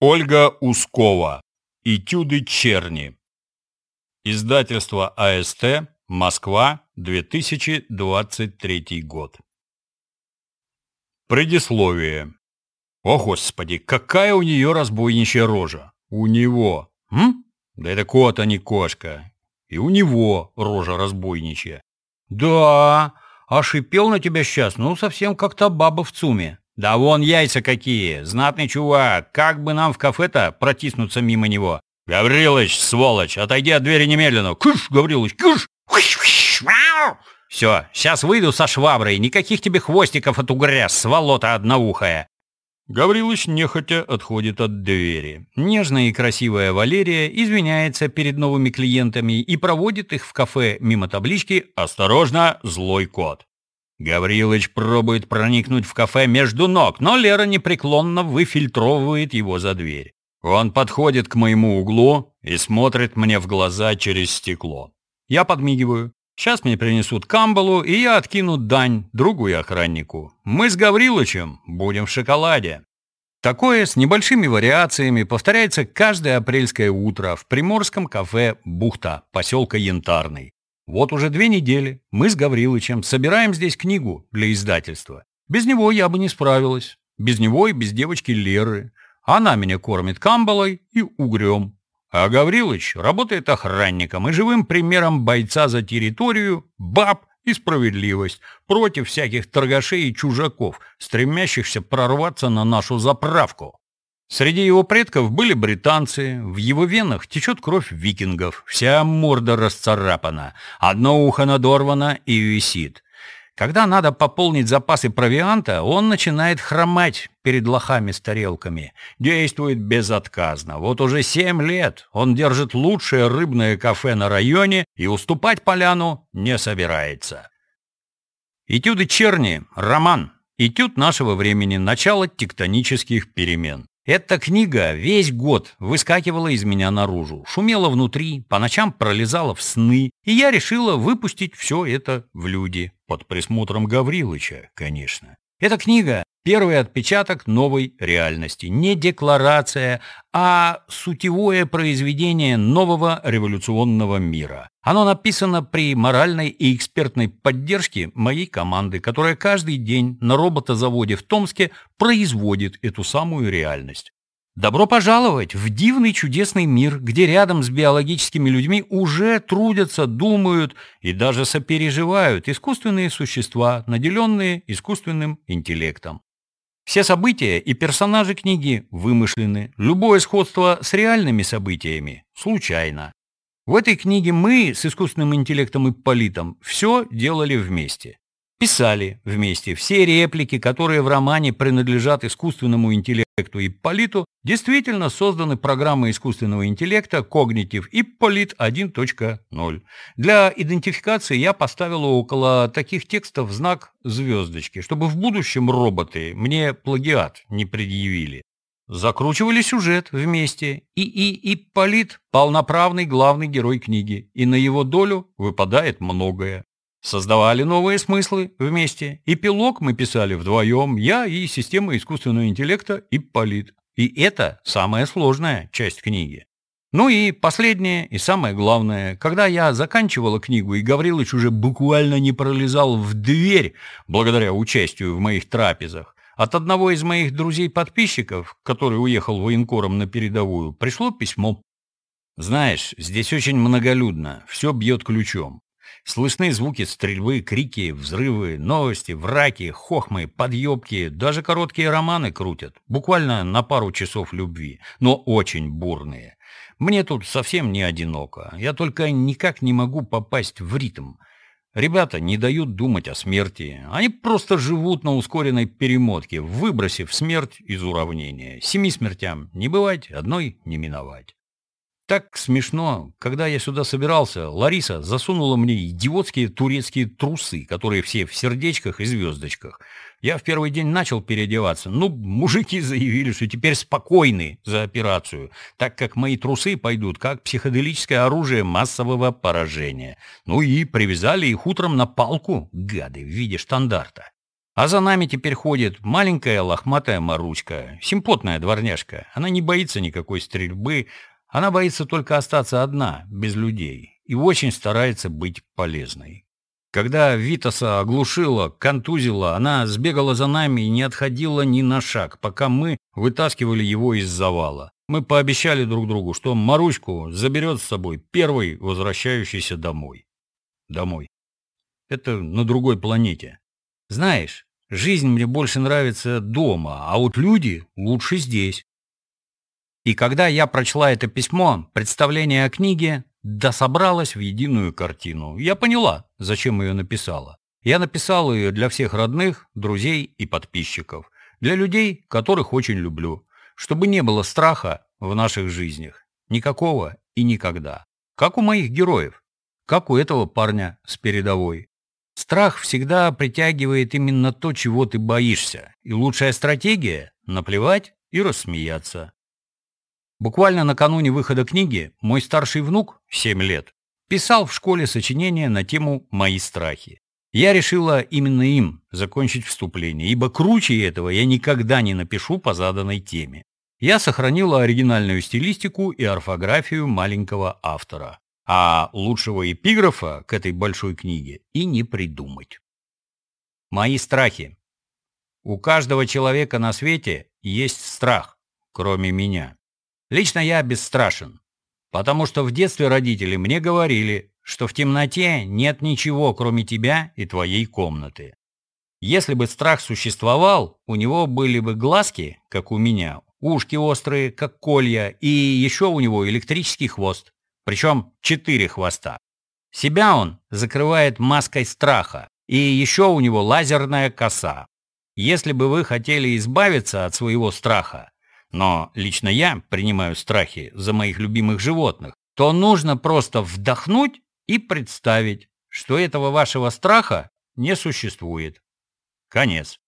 Ольга Ускова. Этюды черни. Издательство АСТ. Москва. 2023 год. Предисловие. О, Господи, какая у нее разбойничья рожа. У него. М? Да это кот, а не кошка. И у него рожа разбойничья. Да, а шипел на тебя сейчас, ну, совсем как-то баба в цуме. Да вон яйца какие, знатный чувак, как бы нам в кафе-то протиснуться мимо него? Гаврилыч, сволочь, отойди от двери немедленно. Кыш, Гаврилыч, кыш! Все, сейчас выйду со шваброй, никаких тебе хвостиков от угря, сволота одноухая. Гаврилыч нехотя отходит от двери. Нежная и красивая Валерия извиняется перед новыми клиентами и проводит их в кафе мимо таблички «Осторожно, злой кот». Гаврилыч пробует проникнуть в кафе между ног, но Лера непреклонно выфильтровывает его за дверь. Он подходит к моему углу и смотрит мне в глаза через стекло. Я подмигиваю. Сейчас мне принесут камбалу, и я откину дань другу охраннику. Мы с Гаврилычем будем в шоколаде. Такое с небольшими вариациями повторяется каждое апрельское утро в приморском кафе «Бухта» поселка Янтарный. Вот уже две недели мы с Гаврилычем собираем здесь книгу для издательства. Без него я бы не справилась. Без него и без девочки Леры. Она меня кормит камбалой и угрем. А Гаврилыч работает охранником и живым примером бойца за территорию, баб и справедливость против всяких торгашей и чужаков, стремящихся прорваться на нашу заправку. Среди его предков были британцы, в его венах течет кровь викингов, вся морда расцарапана, одно ухо надорвано и висит. Когда надо пополнить запасы провианта, он начинает хромать перед лохами с тарелками. Действует безотказно. Вот уже семь лет он держит лучшее рыбное кафе на районе и уступать поляну не собирается. Этюды Черни – роман. Этюд нашего времени – начало тектонических перемен. Эта книга весь год выскакивала из меня наружу, шумела внутри, по ночам пролезала в сны, и я решила выпустить все это в люди, под присмотром Гаврилыча, конечно. Эта книга – первый отпечаток новой реальности, не декларация, а сутевое произведение нового революционного мира. Оно написано при моральной и экспертной поддержке моей команды, которая каждый день на роботозаводе в Томске производит эту самую реальность. Добро пожаловать в дивный чудесный мир, где рядом с биологическими людьми уже трудятся, думают и даже сопереживают искусственные существа, наделенные искусственным интеллектом. Все события и персонажи книги вымышлены, любое сходство с реальными событиями случайно. В этой книге мы с искусственным интеллектом и политом все делали вместе. Писали вместе все реплики, которые в романе принадлежат искусственному интеллекту и политу, действительно созданы программой искусственного интеллекта Cognitive и Polit 1.0. Для идентификации я поставила около таких текстов знак звездочки, чтобы в будущем роботы мне плагиат не предъявили. Закручивали сюжет вместе. И И Ипполит – полноправный главный герой книги, и на его долю выпадает многое. Создавали новые смыслы вместе. Эпилог мы писали вдвоем, я и система искусственного интеллекта Ипполит. И это самая сложная часть книги. Ну и последнее, и самое главное, когда я заканчивала книгу, и Гаврилыч уже буквально не пролезал в дверь, благодаря участию в моих трапезах, от одного из моих друзей-подписчиков, который уехал военкором на передовую, пришло письмо. Знаешь, здесь очень многолюдно, все бьет ключом. Слышны звуки стрельбы, крики, взрывы, новости, враки, хохмы, подъебки, даже короткие романы крутят, буквально на пару часов любви, но очень бурные. Мне тут совсем не одиноко, я только никак не могу попасть в ритм. Ребята не дают думать о смерти. Они просто живут на ускоренной перемотке, выбросив смерть из уравнения. Семи смертям не бывать, одной не миновать. Так смешно. Когда я сюда собирался, Лариса засунула мне идиотские турецкие трусы, которые все в сердечках и звездочках. Я в первый день начал переодеваться. Ну, мужики заявили, что теперь спокойны за операцию, так как мои трусы пойдут как психоделическое оружие массового поражения. Ну и привязали их утром на палку, гады, в виде штандарта. А за нами теперь ходит маленькая лохматая Маруська, симпотная дворняжка. Она не боится никакой стрельбы, она боится только остаться одна, без людей, и очень старается быть полезной. Когда Витаса оглушила, контузила, она сбегала за нами и не отходила ни на шаг, пока мы вытаскивали его из завала. Мы пообещали друг другу, что Маруську заберет с собой первый возвращающийся домой. Домой. Это на другой планете. Знаешь, Жизнь мне больше нравится дома, а вот люди лучше здесь. И когда я прочла это письмо, представление о книге дособралось в единую картину. Я поняла, зачем ее написала. Я написала ее для всех родных, друзей и подписчиков. Для людей, которых очень люблю. Чтобы не было страха в наших жизнях. Никакого и никогда. Как у моих героев. Как у этого парня с передовой. Страх всегда притягивает именно то, чего ты боишься, и лучшая стратегия – наплевать и рассмеяться. Буквально накануне выхода книги мой старший внук, 7 лет, писал в школе сочинение на тему «Мои страхи». Я решила именно им закончить вступление, ибо круче этого я никогда не напишу по заданной теме. Я сохранила оригинальную стилистику и орфографию маленького автора а лучшего эпиграфа к этой большой книге и не придумать. Мои страхи. У каждого человека на свете есть страх, кроме меня. Лично я бесстрашен, потому что в детстве родители мне говорили, что в темноте нет ничего, кроме тебя и твоей комнаты. Если бы страх существовал, у него были бы глазки, как у меня, ушки острые, как колья, и еще у него электрический хвост причем четыре хвоста. Себя он закрывает маской страха, и еще у него лазерная коса. Если бы вы хотели избавиться от своего страха, но лично я принимаю страхи за моих любимых животных, то нужно просто вдохнуть и представить, что этого вашего страха не существует. Конец.